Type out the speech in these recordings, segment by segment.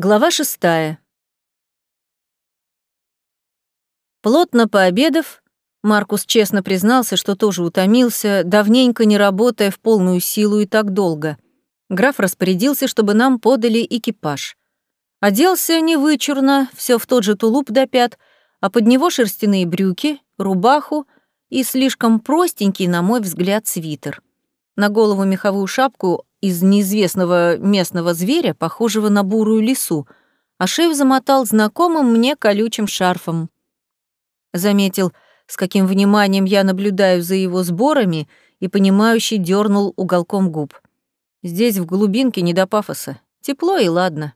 Глава шестая. Плотно пообедав, Маркус честно признался, что тоже утомился, давненько не работая в полную силу и так долго. Граф распорядился, чтобы нам подали экипаж. Оделся невычурно, все в тот же тулуп до пят, а под него шерстяные брюки, рубаху и слишком простенький, на мой взгляд, свитер. На голову меховую шапку из неизвестного местного зверя, похожего на бурую лису, а шею замотал знакомым мне колючим шарфом. Заметил, с каким вниманием я наблюдаю за его сборами, и понимающий дернул уголком губ. Здесь, в глубинке, не до пафоса. Тепло и ладно.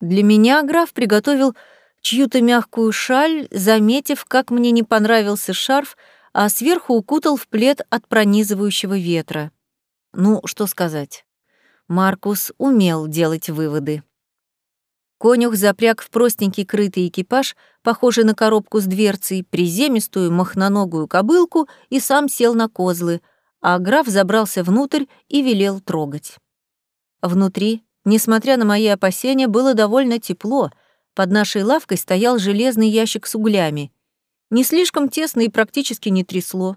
Для меня граф приготовил чью-то мягкую шаль, заметив, как мне не понравился шарф, а сверху укутал в плед от пронизывающего ветра. Ну, что сказать. Маркус умел делать выводы. Конюх запряг в простенький крытый экипаж, похожий на коробку с дверцей, приземистую махноногую кобылку и сам сел на козлы, а граф забрался внутрь и велел трогать. Внутри, несмотря на мои опасения, было довольно тепло. Под нашей лавкой стоял железный ящик с углями. Не слишком тесно и практически не трясло.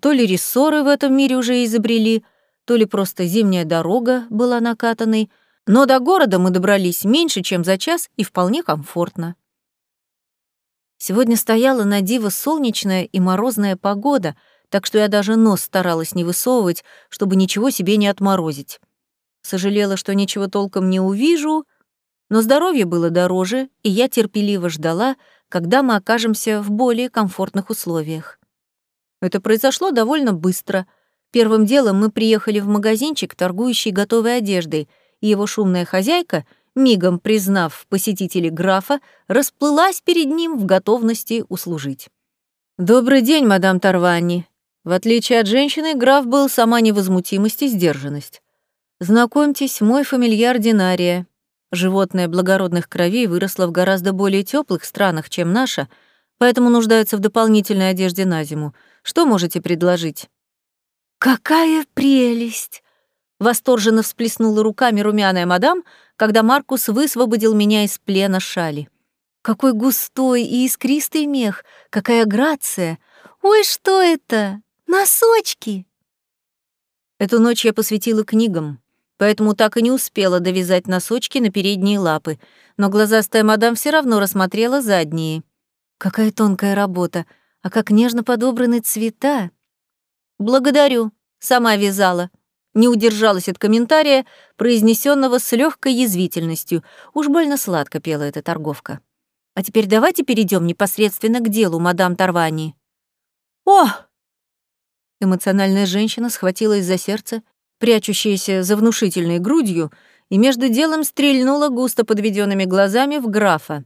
То ли рессоры в этом мире уже изобрели, то ли просто зимняя дорога была накатанной, но до города мы добрались меньше, чем за час и вполне комфортно. Сегодня стояла на диво солнечная и морозная погода, так что я даже нос старалась не высовывать, чтобы ничего себе не отморозить. Сожалела, что ничего толком не увижу, но здоровье было дороже, и я терпеливо ждала, когда мы окажемся в более комфортных условиях. Это произошло довольно быстро — Первым делом мы приехали в магазинчик, торгующий готовой одеждой, и его шумная хозяйка, мигом признав посетителей графа, расплылась перед ним в готовности услужить. «Добрый день, мадам Тарвани». В отличие от женщины, граф был сама невозмутимость и сдержанность. «Знакомьтесь, мой фамильяр Динария. Животное благородных кровей выросло в гораздо более теплых странах, чем наша, поэтому нуждается в дополнительной одежде на зиму. Что можете предложить?» «Какая прелесть!» — восторженно всплеснула руками румяная мадам, когда Маркус высвободил меня из плена шали. «Какой густой и искристый мех! Какая грация! Ой, что это? Носочки!» Эту ночь я посвятила книгам, поэтому так и не успела довязать носочки на передние лапы, но глазастая мадам все равно рассмотрела задние. Какая тонкая работа, а как нежно подобраны цвета! «Благодарю, сама вязала». Не удержалась от комментария, произнесенного с легкой язвительностью. Уж больно сладко пела эта торговка. «А теперь давайте перейдем непосредственно к делу, мадам Тарвани». «О!» Эмоциональная женщина схватилась за сердце, прячущееся за внушительной грудью, и между делом стрельнула густо подведенными глазами в графа.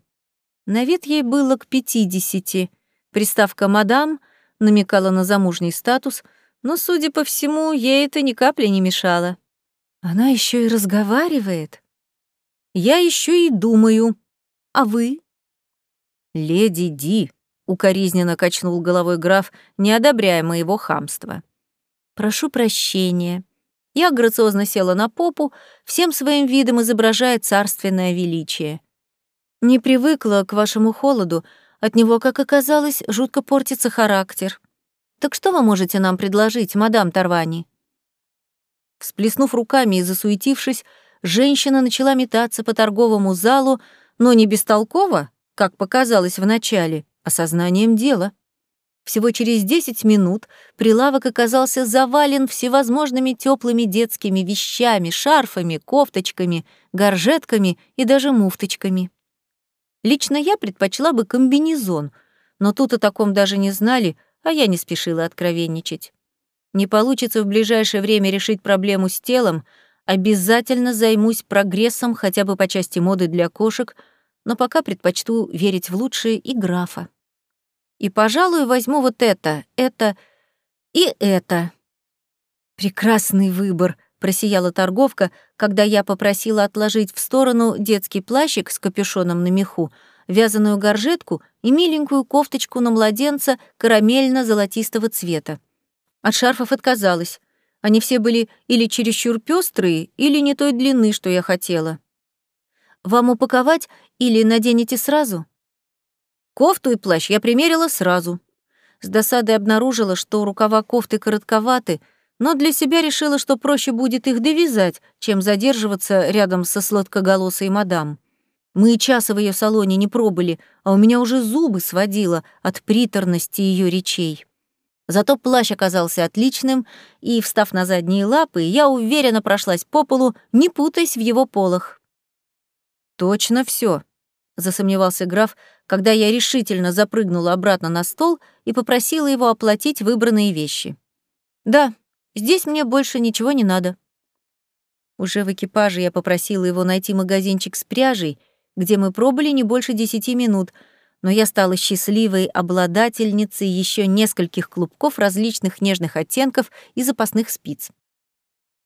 На вид ей было к пятидесяти. Приставка «мадам» намекала на замужний статус — но, судя по всему, ей это ни капли не мешало. Она еще и разговаривает. Я еще и думаю. А вы? Леди Ди, укоризненно качнул головой граф, не одобряя моего хамства. Прошу прощения. Я грациозно села на попу, всем своим видом изображая царственное величие. Не привыкла к вашему холоду, от него, как оказалось, жутко портится характер. Так что вы можете нам предложить, мадам Тарвани?» Всплеснув руками и засуетившись, женщина начала метаться по торговому залу, но не бестолково, как показалось вначале, а сознанием дела. Всего через десять минут прилавок оказался завален всевозможными теплыми детскими вещами, шарфами, кофточками, горжетками и даже муфточками. Лично я предпочла бы комбинезон, но тут о таком даже не знали, а я не спешила откровенничать. Не получится в ближайшее время решить проблему с телом, обязательно займусь прогрессом хотя бы по части моды для кошек, но пока предпочту верить в лучшее и графа. И, пожалуй, возьму вот это, это и это. Прекрасный выбор, просияла торговка, когда я попросила отложить в сторону детский плащик с капюшоном на меху, вязаную горжетку и миленькую кофточку на младенца карамельно-золотистого цвета. От шарфов отказалась. Они все были или чересчур пестрые, или не той длины, что я хотела. Вам упаковать или наденете сразу?» Кофту и плащ я примерила сразу. С досадой обнаружила, что рукава кофты коротковаты, но для себя решила, что проще будет их довязать, чем задерживаться рядом со сладкоголосой мадам. Мы и часа в ее салоне не пробыли, а у меня уже зубы сводило от приторности ее речей. Зато плащ оказался отличным, и, встав на задние лапы, я уверенно прошлась по полу, не путаясь в его полах. «Точно все, засомневался граф, когда я решительно запрыгнула обратно на стол и попросила его оплатить выбранные вещи. «Да, здесь мне больше ничего не надо». Уже в экипаже я попросила его найти магазинчик с пряжей, где мы пробыли не больше десяти минут, но я стала счастливой обладательницей еще нескольких клубков различных нежных оттенков и запасных спиц.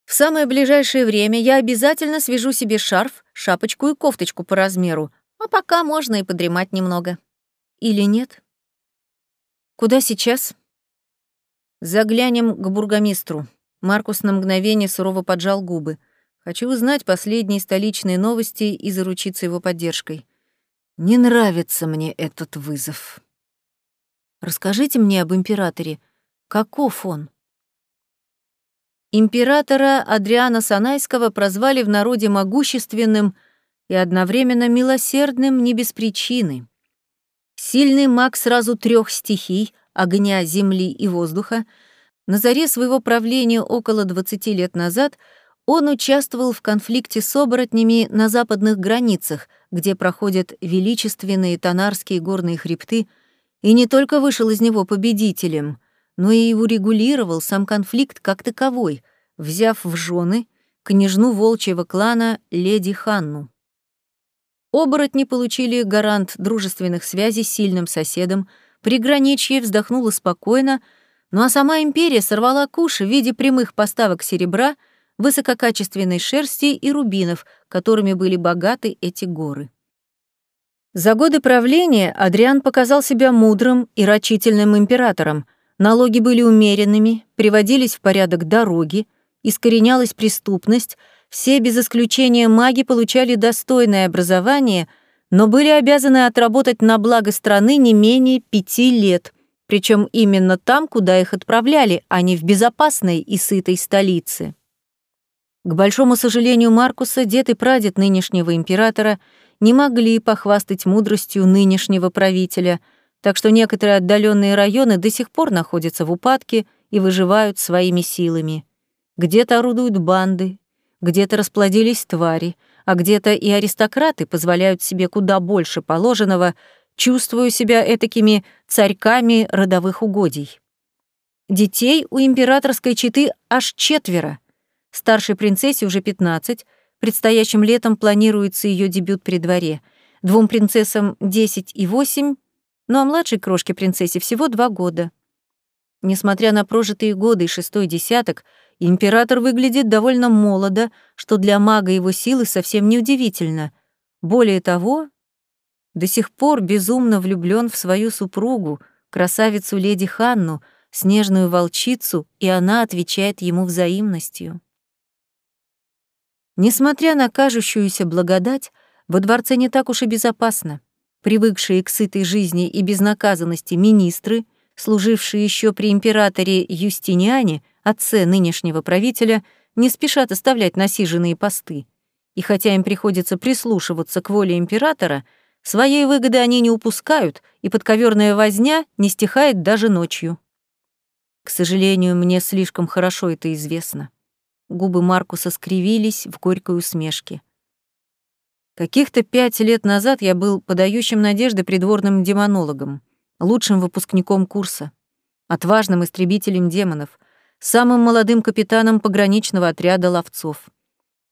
В самое ближайшее время я обязательно свяжу себе шарф, шапочку и кофточку по размеру, а пока можно и подремать немного. Или нет? Куда сейчас? Заглянем к бургомистру. Маркус на мгновение сурово поджал губы. Хочу узнать последние столичные новости и заручиться его поддержкой. Не нравится мне этот вызов. Расскажите мне об императоре. Каков он? Императора Адриана Санайского прозвали в народе могущественным и одновременно милосердным не без причины. Сильный маг сразу трех стихий — огня, земли и воздуха — на заре своего правления около 20 лет назад — он участвовал в конфликте с оборотнями на западных границах, где проходят величественные тонарские горные хребты, и не только вышел из него победителем, но и урегулировал сам конфликт как таковой, взяв в жены княжну волчьего клана леди Ханну. Оборотни получили гарант дружественных связей с сильным соседом, приграничье вздохнуло спокойно, ну а сама империя сорвала куш в виде прямых поставок серебра — высококачественной шерсти и рубинов, которыми были богаты эти горы. За годы правления Адриан показал себя мудрым и рачительным императором. Налоги были умеренными, приводились в порядок дороги, искоренялась преступность, все без исключения маги получали достойное образование, но были обязаны отработать на благо страны не менее пяти лет, причем именно там, куда их отправляли, а не в безопасной и сытой столице. К большому сожалению Маркуса, дед и прадед нынешнего императора не могли похвастать мудростью нынешнего правителя, так что некоторые отдаленные районы до сих пор находятся в упадке и выживают своими силами. Где-то орудуют банды, где-то расплодились твари, а где-то и аристократы позволяют себе куда больше положенного, чувствуя себя этакими царьками родовых угодий. Детей у императорской четы аж четверо — Старшей принцессе уже 15, предстоящим летом планируется ее дебют при дворе. Двум принцессам 10 и 8, ну а младшей крошке принцессе всего 2 года. Несмотря на прожитые годы и шестой десяток, император выглядит довольно молодо, что для мага его силы совсем неудивительно. Более того, до сих пор безумно влюблен в свою супругу, красавицу леди Ханну, снежную волчицу, и она отвечает ему взаимностью. Несмотря на кажущуюся благодать, во дворце не так уж и безопасно. Привыкшие к сытой жизни и безнаказанности министры, служившие еще при императоре Юстиниане, отце нынешнего правителя, не спешат оставлять насиженные посты. И хотя им приходится прислушиваться к воле императора, своей выгоды они не упускают, и подковерная возня не стихает даже ночью. К сожалению, мне слишком хорошо это известно. Губы Маркуса скривились в горькой усмешке. Каких-то пять лет назад я был подающим надежды придворным демонологом, лучшим выпускником курса, отважным истребителем демонов, самым молодым капитаном пограничного отряда ловцов.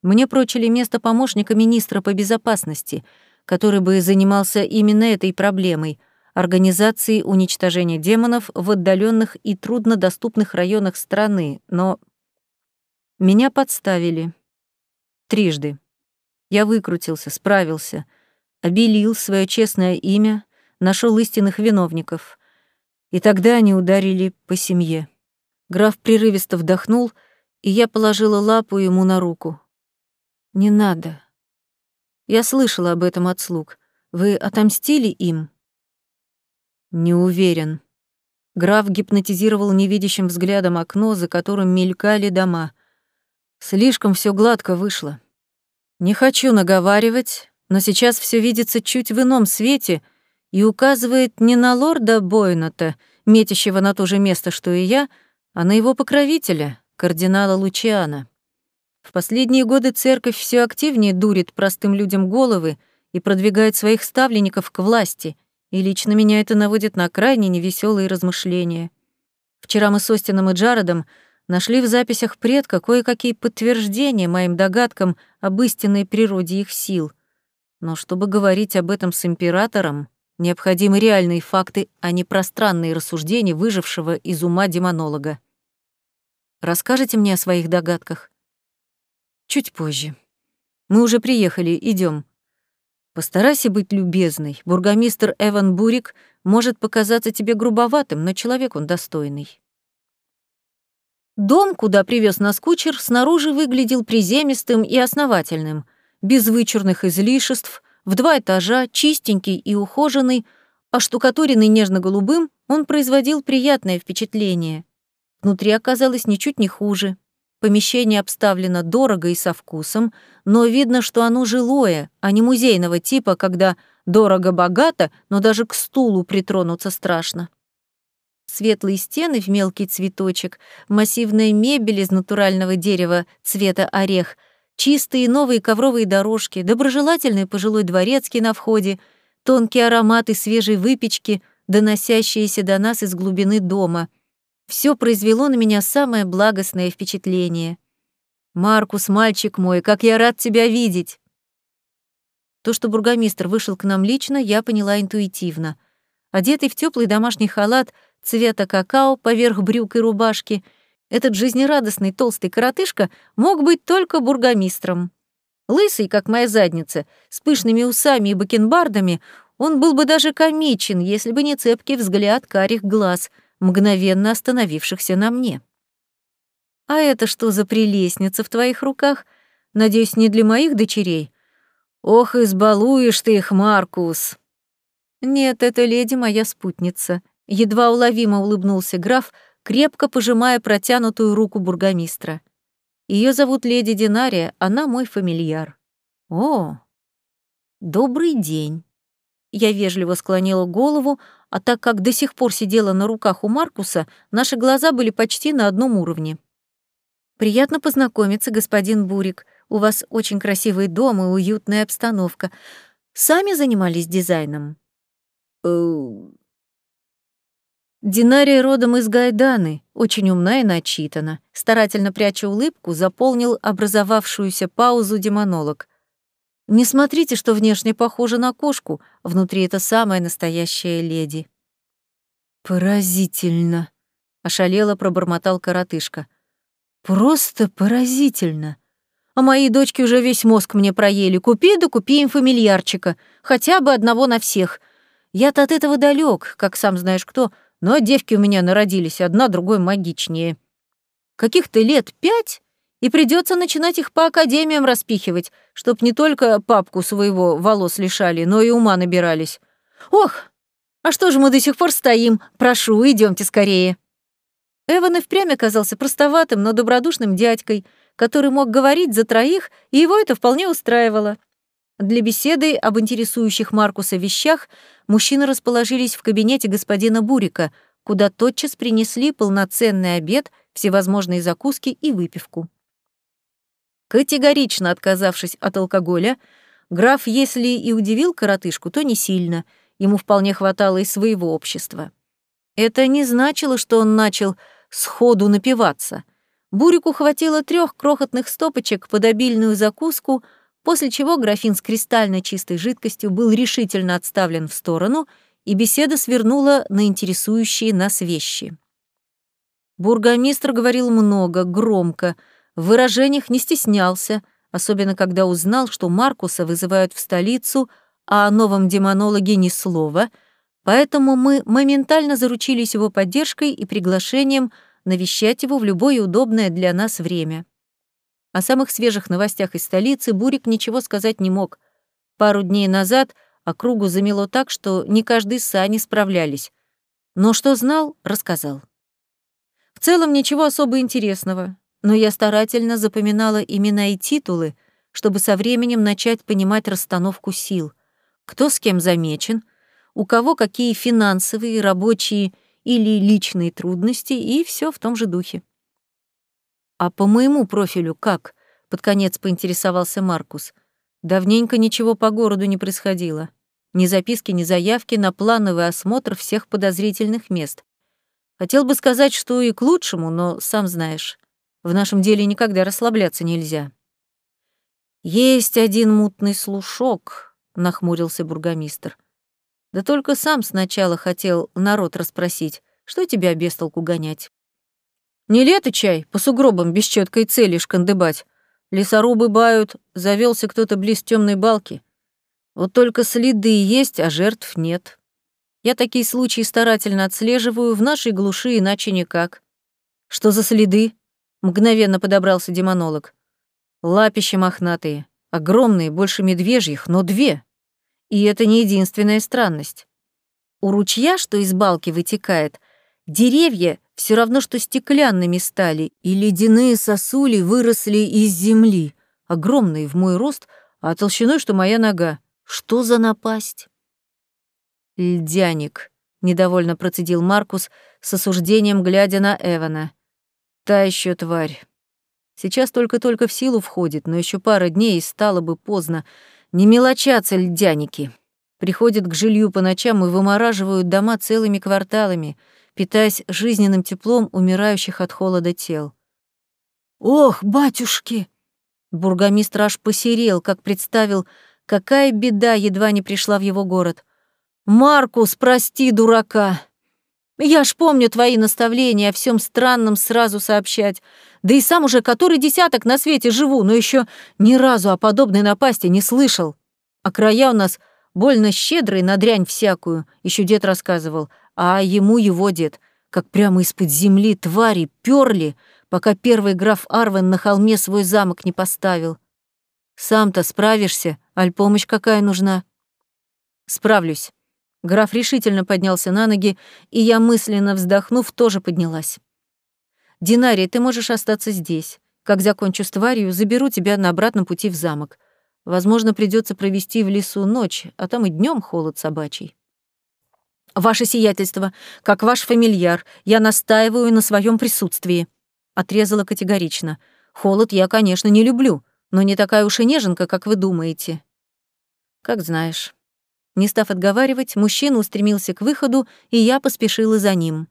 Мне прочили место помощника министра по безопасности, который бы занимался именно этой проблемой — организацией уничтожения демонов в отдаленных и труднодоступных районах страны, но меня подставили. Трижды. Я выкрутился, справился, обелил свое честное имя, нашел истинных виновников. И тогда они ударили по семье. Граф прерывисто вдохнул, и я положила лапу ему на руку. «Не надо. Я слышала об этом от слуг. Вы отомстили им? Не уверен. Граф гипнотизировал невидящим взглядом окно, за которым мелькали дома. Слишком все гладко вышло. Не хочу наговаривать, но сейчас все видится чуть в ином свете и указывает не на лорда Бойната, метящего на то же место, что и я, а на его покровителя, кардинала Лучиана. В последние годы церковь все активнее дурит простым людям головы и продвигает своих ставленников к власти, и лично меня это наводит на крайне невеселые размышления. Вчера мы с Остином и Джаредом нашли в записях предка кое-какие подтверждения моим догадкам об истинной природе их сил. Но чтобы говорить об этом с императором, необходимы реальные факты, а не пространные рассуждения выжившего из ума демонолога. Расскажете мне о своих догадках? Чуть позже. Мы уже приехали, идем. Постарайся быть любезной. Бургомистр Эван Бурик может показаться тебе грубоватым, но человек он достойный. Дом, куда привез нас кучер, снаружи выглядел приземистым и основательным, без вычурных излишеств, в два этажа, чистенький и ухоженный, а штукатуренный нежно-голубым, он производил приятное впечатление. Внутри оказалось ничуть не хуже. Помещение обставлено дорого и со вкусом, но видно, что оно жилое, а не музейного типа, когда дорого-богато, но даже к стулу притронуться страшно. Светлые стены в мелкий цветочек, массивная мебель из натурального дерева цвета орех, чистые новые ковровые дорожки, доброжелательный пожилой дворецкий на входе, тонкие ароматы свежей выпечки, доносящиеся до нас из глубины дома. Все произвело на меня самое благостное впечатление. «Маркус, мальчик мой, как я рад тебя видеть!» То, что бургомистр вышел к нам лично, я поняла интуитивно. Одетый в теплый домашний халат цвета какао поверх брюк и рубашки, этот жизнерадостный толстый коротышка мог быть только бургомистром. Лысый, как моя задница, с пышными усами и бакенбардами, он был бы даже комичен, если бы не цепкий взгляд карих глаз — мгновенно остановившихся на мне. «А это что за прелестница в твоих руках? Надеюсь, не для моих дочерей? Ох, избалуешь ты их, Маркус!» «Нет, это леди моя спутница», — едва уловимо улыбнулся граф, крепко пожимая протянутую руку бургомистра. Ее зовут леди Динария, она мой фамильяр». «О, добрый день». Я вежливо склонила голову, а так как до сих пор сидела на руках у Маркуса, наши глаза были почти на одном уровне. «Приятно познакомиться, господин Бурик. У вас очень красивый дом и уютная обстановка. Сами занимались дизайном?» Динария родом из Гайданы, очень умна и начитана. Старательно пряча улыбку, заполнил образовавшуюся паузу демонолог. Не смотрите, что внешне похоже на кошку, внутри это самая настоящая леди. Поразительно, ошалело пробормотал коротышка. Просто поразительно. А мои дочки уже весь мозг мне проели. Купи да купи им фамильярчика, хотя бы одного на всех. Я-то от этого далек, как сам знаешь кто, но девки у меня народились, одна другой магичнее. Каких-то лет пять, и придется начинать их по академиям распихивать, чтоб не только папку своего волос лишали, но и ума набирались. Ох, а что же мы до сих пор стоим? Прошу, идемте скорее. Эван и впрямь оказался простоватым, но добродушным дядькой, который мог говорить за троих, и его это вполне устраивало. Для беседы об интересующих Маркуса вещах мужчины расположились в кабинете господина Бурика, куда тотчас принесли полноценный обед, всевозможные закуски и выпивку. Категорично отказавшись от алкоголя, граф, если и удивил коротышку, то не сильно, ему вполне хватало и своего общества. Это не значило, что он начал сходу напиваться. Бурику хватило трех крохотных стопочек под обильную закуску, после чего графин с кристально чистой жидкостью был решительно отставлен в сторону, и беседа свернула на интересующие нас вещи. Бургомистр говорил много, громко, в выражениях не стеснялся, особенно когда узнал, что Маркуса вызывают в столицу, а о новом демонологе ни слова, поэтому мы моментально заручились его поддержкой и приглашением навещать его в любое удобное для нас время. О самых свежих новостях из столицы Бурик ничего сказать не мог. Пару дней назад округу замело так, что не каждый сани справлялись. Но что знал, рассказал. В целом ничего особо интересного, но я старательно запоминала имена и титулы, чтобы со временем начать понимать расстановку сил, кто с кем замечен, у кого какие финансовые, рабочие или личные трудности, и все в том же духе. «А по моему профилю как?» — под конец поинтересовался Маркус. «Давненько ничего по городу не происходило. Ни записки, ни заявки на плановый осмотр всех подозрительных мест. Хотел бы сказать, что и к лучшему, но сам знаешь, в нашем деле никогда расслабляться нельзя». «Есть один мутный слушок», — нахмурился бургомистр. «Да только сам сначала хотел народ расспросить, что тебя без толку гонять». «Не лето чай, по сугробам без четкой цели шкандыбать. Лесорубы бают, завелся кто-то близ темной балки. Вот только следы есть, а жертв нет. Я такие случаи старательно отслеживаю, в нашей глуши иначе никак. Что за следы? Мгновенно подобрался демонолог. Лапища мохнатые, огромные, больше медвежьих, но две. И это не единственная странность. У ручья, что из балки вытекает, деревья все равно, что стеклянными стали, и ледяные сосули выросли из земли, огромные в мой рост, а толщиной, что моя нога. Что за напасть? Льдяник, недовольно процедил Маркус с осуждением, глядя на Эвана. Та еще тварь. Сейчас только-только в силу входит, но еще пара дней и стало бы поздно. Не мелочатся льдяники. Приходят к жилью по ночам и вымораживают дома целыми кварталами, питаясь жизненным теплом умирающих от холода тел. «Ох, батюшки!» Бургомистр аж посерел, как представил, какая беда едва не пришла в его город. «Маркус, прости, дурака! Я ж помню твои наставления о всем странном сразу сообщать. Да и сам уже который десяток на свете живу, но еще ни разу о подобной напасти не слышал. А края у нас больно щедрые на дрянь всякую, еще дед рассказывал, а ему его дед, как прямо из-под земли твари перли, пока первый граф Арвен на холме свой замок не поставил. Сам-то справишься, аль помощь какая нужна? Справлюсь. Граф решительно поднялся на ноги, и я, мысленно вздохнув, тоже поднялась. «Динарий, ты можешь остаться здесь. Как закончу с тварью, заберу тебя на обратном пути в замок. Возможно, придется провести в лесу ночь, а там и днем холод собачий». «Ваше сиятельство, как ваш фамильяр, я настаиваю на своем присутствии», — отрезала категорично. «Холод я, конечно, не люблю, но не такая уж и неженка, как вы думаете». «Как знаешь». Не став отговаривать, мужчина устремился к выходу, и я поспешила за ним.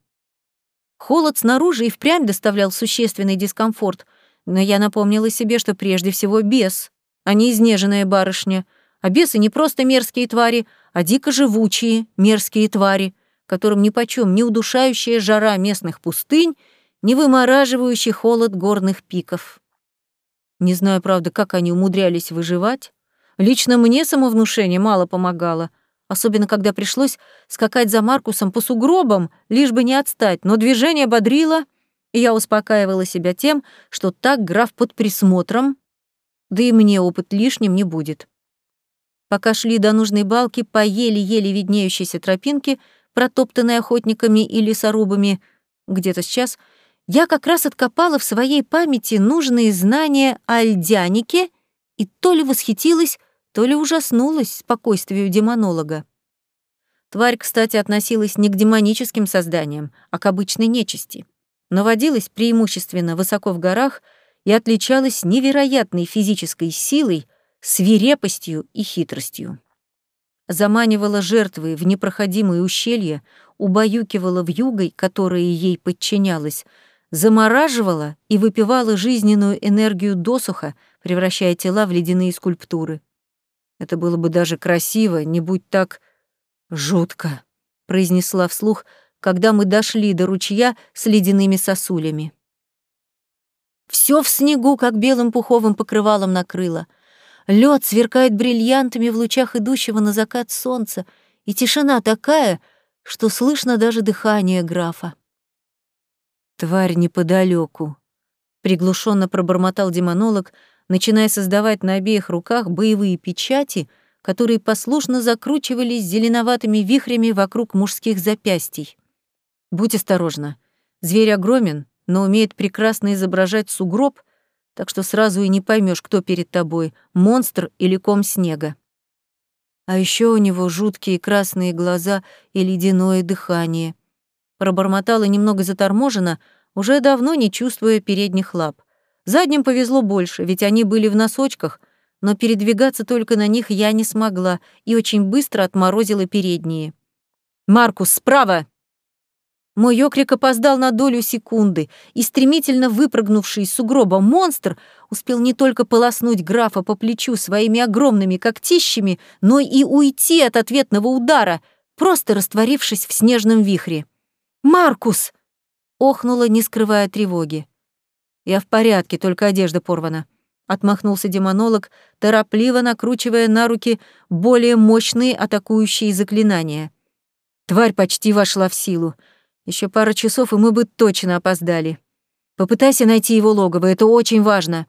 Холод снаружи и впрямь доставлял существенный дискомфорт, но я напомнила себе, что прежде всего бес, а не изнеженная барышня. А бесы не просто мерзкие твари, а дико живучие мерзкие твари, которым нипочем не удушающая жара местных пустынь, не вымораживающий холод горных пиков. Не знаю, правда, как они умудрялись выживать, Лично мне самовнушение мало помогало, особенно когда пришлось скакать за Маркусом по сугробам, лишь бы не отстать, но движение бодрило, и я успокаивала себя тем, что так граф под присмотром, да и мне опыт лишним не будет. Пока шли до нужной балки по еле-еле виднеющейся тропинке, протоптанной охотниками и лесорубами, где-то сейчас, я как раз откопала в своей памяти нужные знания о льдянике и то ли восхитилась, то ли ужаснулась спокойствию демонолога. Тварь, кстати, относилась не к демоническим созданиям, а к обычной нечисти, но водилась преимущественно высоко в горах и отличалась невероятной физической силой, свирепостью и хитростью. Заманивала жертвы в непроходимые ущелья, убаюкивала вьюгой, которая ей подчинялась, замораживала и выпивала жизненную энергию досуха, превращая тела в ледяные скульптуры. Это было бы даже красиво, не будь так жутко, произнесла вслух, когда мы дошли до ручья с ледяными сосулями. Все в снегу, как белым пуховым покрывалом накрыло. Лед сверкает бриллиантами в лучах идущего на закат солнца, и тишина такая, что слышно даже дыхание графа. Тварь неподалеку, приглушенно пробормотал демонолог, начиная создавать на обеих руках боевые печати, которые послушно закручивались зеленоватыми вихрями вокруг мужских запястий. Будь осторожна. Зверь огромен, но умеет прекрасно изображать сугроб, так что сразу и не поймешь, кто перед тобой — монстр или ком снега. А еще у него жуткие красные глаза и ледяное дыхание. Пробормотала немного заторможенно, уже давно не чувствуя передних лап. Задним повезло больше, ведь они были в носочках, но передвигаться только на них я не смогла и очень быстро отморозила передние. «Маркус, справа!» Мой окрик опоздал на долю секунды, и стремительно выпрыгнувший из сугроба монстр успел не только полоснуть графа по плечу своими огромными когтищами, но и уйти от ответного удара, просто растворившись в снежном вихре. «Маркус!» — охнула, не скрывая тревоги. «Я в порядке, только одежда порвана», — отмахнулся демонолог, торопливо накручивая на руки более мощные атакующие заклинания. Тварь почти вошла в силу. Еще пара часов, и мы бы точно опоздали. Попытайся найти его логово, это очень важно.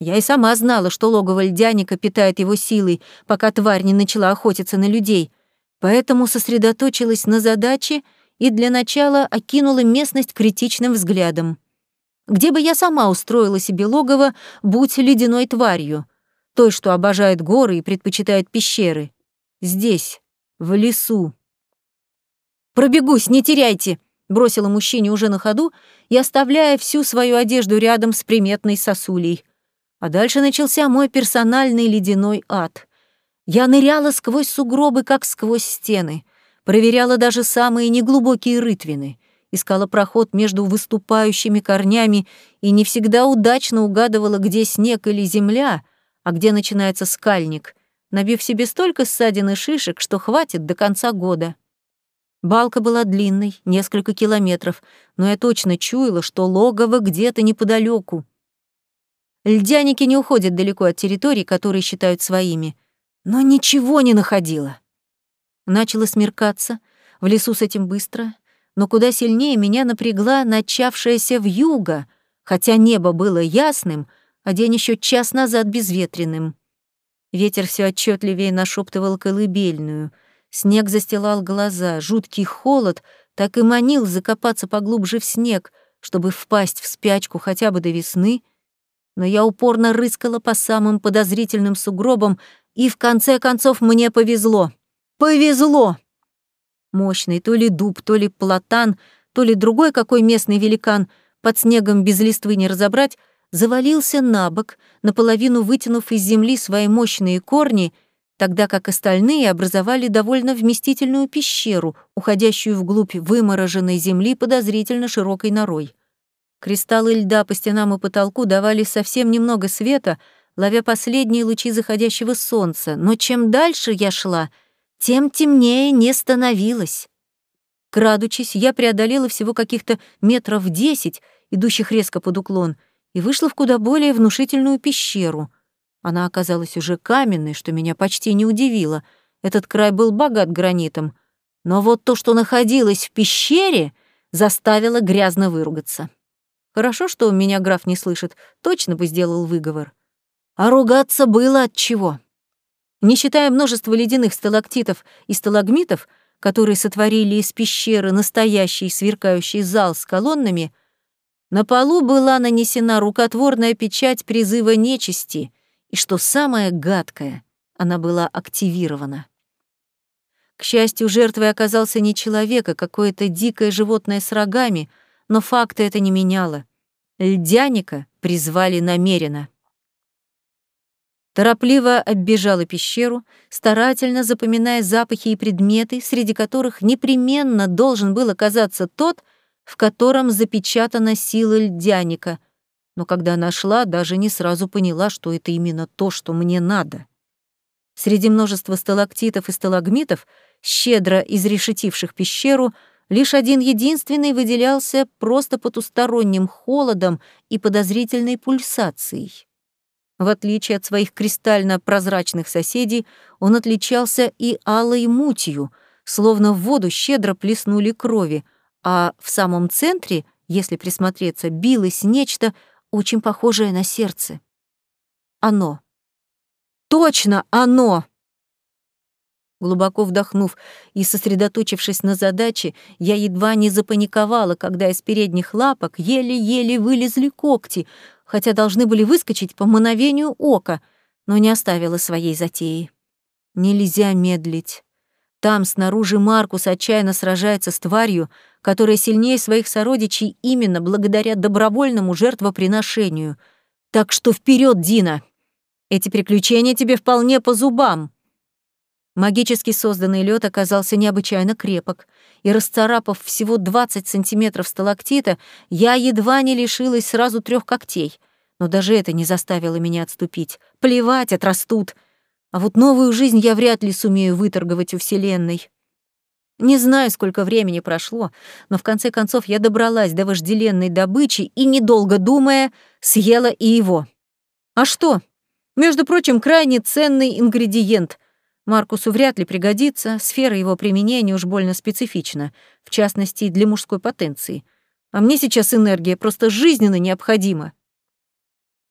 Я и сама знала, что логово льдяника питает его силой, пока тварь не начала охотиться на людей, поэтому сосредоточилась на задаче и для начала окинула местность критичным взглядом. Где бы я сама устроила себе логово, будь ледяной тварью, той, что обожает горы и предпочитает пещеры. Здесь, в лесу. «Пробегусь, не теряйте!» — бросила мужчине уже на ходу и оставляя всю свою одежду рядом с приметной сосулей. А дальше начался мой персональный ледяной ад. Я ныряла сквозь сугробы, как сквозь стены, проверяла даже самые неглубокие рытвины, искала проход между выступающими корнями и не всегда удачно угадывала, где снег или земля, а где начинается скальник, набив себе столько ссадин и шишек, что хватит до конца года. Балка была длинной, несколько километров, но я точно чуяла, что логово где-то неподалеку. Льдяники не уходят далеко от территорий, которые считают своими. Но ничего не находила. Начало смеркаться, в лесу с этим быстро, но куда сильнее меня напрягла начавшаяся вьюга, хотя небо было ясным, а день еще час назад безветренным. Ветер все отчетливее нашептывал колыбельную — Снег застилал глаза, жуткий холод так и манил закопаться поглубже в снег, чтобы впасть в спячку хотя бы до весны, но я упорно рыскала по самым подозрительным сугробам, и в конце концов мне повезло. Повезло! Мощный то ли дуб, то ли платан, то ли другой какой местный великан, под снегом без листвы не разобрать, завалился на бок, наполовину вытянув из земли свои мощные корни — тогда как остальные образовали довольно вместительную пещеру, уходящую вглубь вымороженной земли подозрительно широкой норой. Кристаллы льда по стенам и потолку давали совсем немного света, ловя последние лучи заходящего солнца, но чем дальше я шла, тем темнее не становилось. Крадучись, я преодолела всего каких-то метров десять, идущих резко под уклон, и вышла в куда более внушительную пещеру — она оказалась уже каменной, что меня почти не удивило. Этот край был богат гранитом. Но вот то, что находилось в пещере, заставило грязно выругаться. Хорошо, что меня граф не слышит, точно бы сделал выговор. А ругаться было от чего. Не считая множества ледяных сталактитов и сталагмитов, которые сотворили из пещеры настоящий сверкающий зал с колоннами, на полу была нанесена рукотворная печать призыва нечисти, и что самое гадкое, она была активирована. К счастью, жертвой оказался не человек, а какое-то дикое животное с рогами, но факта это не меняло. Льдяника призвали намеренно. Торопливо оббежала пещеру, старательно запоминая запахи и предметы, среди которых непременно должен был оказаться тот, в котором запечатана сила льдяника, но когда нашла, даже не сразу поняла, что это именно то, что мне надо. Среди множества сталактитов и сталагмитов, щедро изрешетивших пещеру, лишь один единственный выделялся просто потусторонним холодом и подозрительной пульсацией. В отличие от своих кристально-прозрачных соседей, он отличался и алой мутью, словно в воду щедро плеснули крови, а в самом центре, если присмотреться, билось нечто, очень похожее на сердце. Оно. Точно оно! Глубоко вдохнув и сосредоточившись на задаче, я едва не запаниковала, когда из передних лапок еле-еле вылезли когти, хотя должны были выскочить по мановению ока, но не оставила своей затеи. Нельзя медлить. Там снаружи Маркус отчаянно сражается с тварью, которая сильнее своих сородичей именно благодаря добровольному жертвоприношению. Так что вперед, Дина! Эти приключения тебе вполне по зубам. Магически созданный лед оказался необычайно крепок, и, расцарапав всего 20 сантиметров сталактита, я едва не лишилась сразу трех когтей. Но даже это не заставило меня отступить. Плевать, отрастут. А вот новую жизнь я вряд ли сумею выторговать у Вселенной. Не знаю, сколько времени прошло, но в конце концов я добралась до вожделенной добычи и, недолго думая, съела и его. А что? Между прочим, крайне ценный ингредиент — Маркусу вряд ли пригодится, сфера его применения уж больно специфична, в частности, для мужской потенции. А мне сейчас энергия просто жизненно необходима.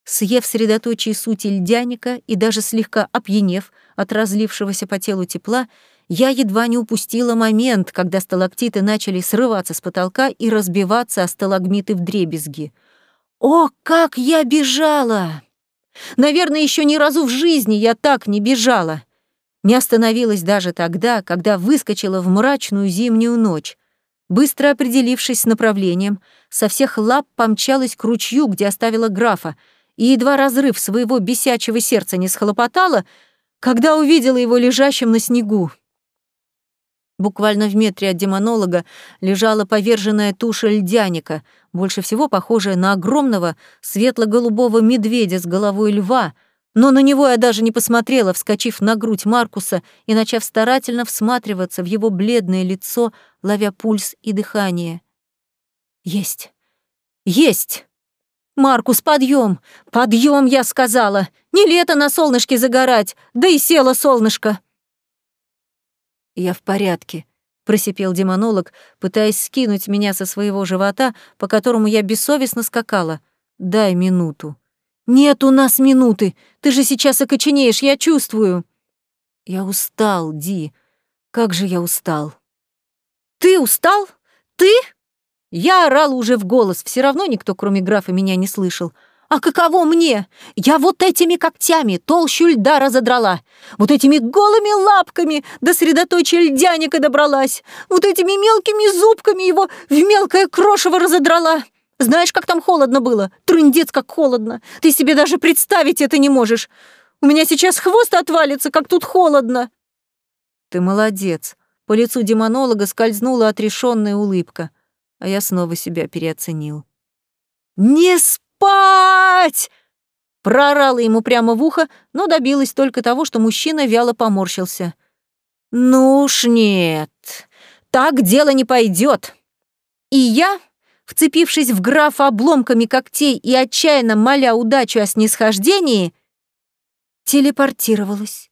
Съев средоточие сути льдяника и даже слегка опьянев от разлившегося по телу тепла, я едва не упустила момент, когда сталактиты начали срываться с потолка и разбиваться о сталагмиты в дребезги. О, как я бежала! Наверное, еще ни разу в жизни я так не бежала. Не остановилась даже тогда, когда выскочила в мрачную зимнюю ночь. Быстро определившись с направлением, со всех лап помчалась к ручью, где оставила графа, и едва разрыв своего бесячего сердца не схлопотала, когда увидела его лежащим на снегу. Буквально в метре от демонолога лежала поверженная туша льдяника, больше всего похожая на огромного светло-голубого медведя с головой льва — но на него я даже не посмотрела, вскочив на грудь Маркуса и начав старательно всматриваться в его бледное лицо, ловя пульс и дыхание. Есть. Есть! Маркус, подъем! Подъем, я сказала! Не лето на солнышке загорать, да и село солнышко. Я в порядке, просипел демонолог, пытаясь скинуть меня со своего живота, по которому я бессовестно скакала. Дай минуту. «Нет у нас минуты! Ты же сейчас окоченеешь, я чувствую!» «Я устал, Ди. Как же я устал!» «Ты устал? Ты?» Я орала уже в голос, все равно никто, кроме графа, меня не слышал. «А каково мне? Я вот этими когтями толщу льда разодрала, вот этими голыми лапками до средоточия льдяника добралась, вот этими мелкими зубками его в мелкое крошево разодрала!» Знаешь, как там холодно было? Трындец, как холодно. Ты себе даже представить это не можешь. У меня сейчас хвост отвалится, как тут холодно. Ты молодец. По лицу демонолога скользнула отрешенная улыбка, а я снова себя переоценил. «Не спать!» Проорала ему прямо в ухо, но добилась только того, что мужчина вяло поморщился. «Ну уж нет, так дело не пойдет. И я вцепившись в графа обломками когтей и отчаянно моля удачу о снисхождении, телепортировалась.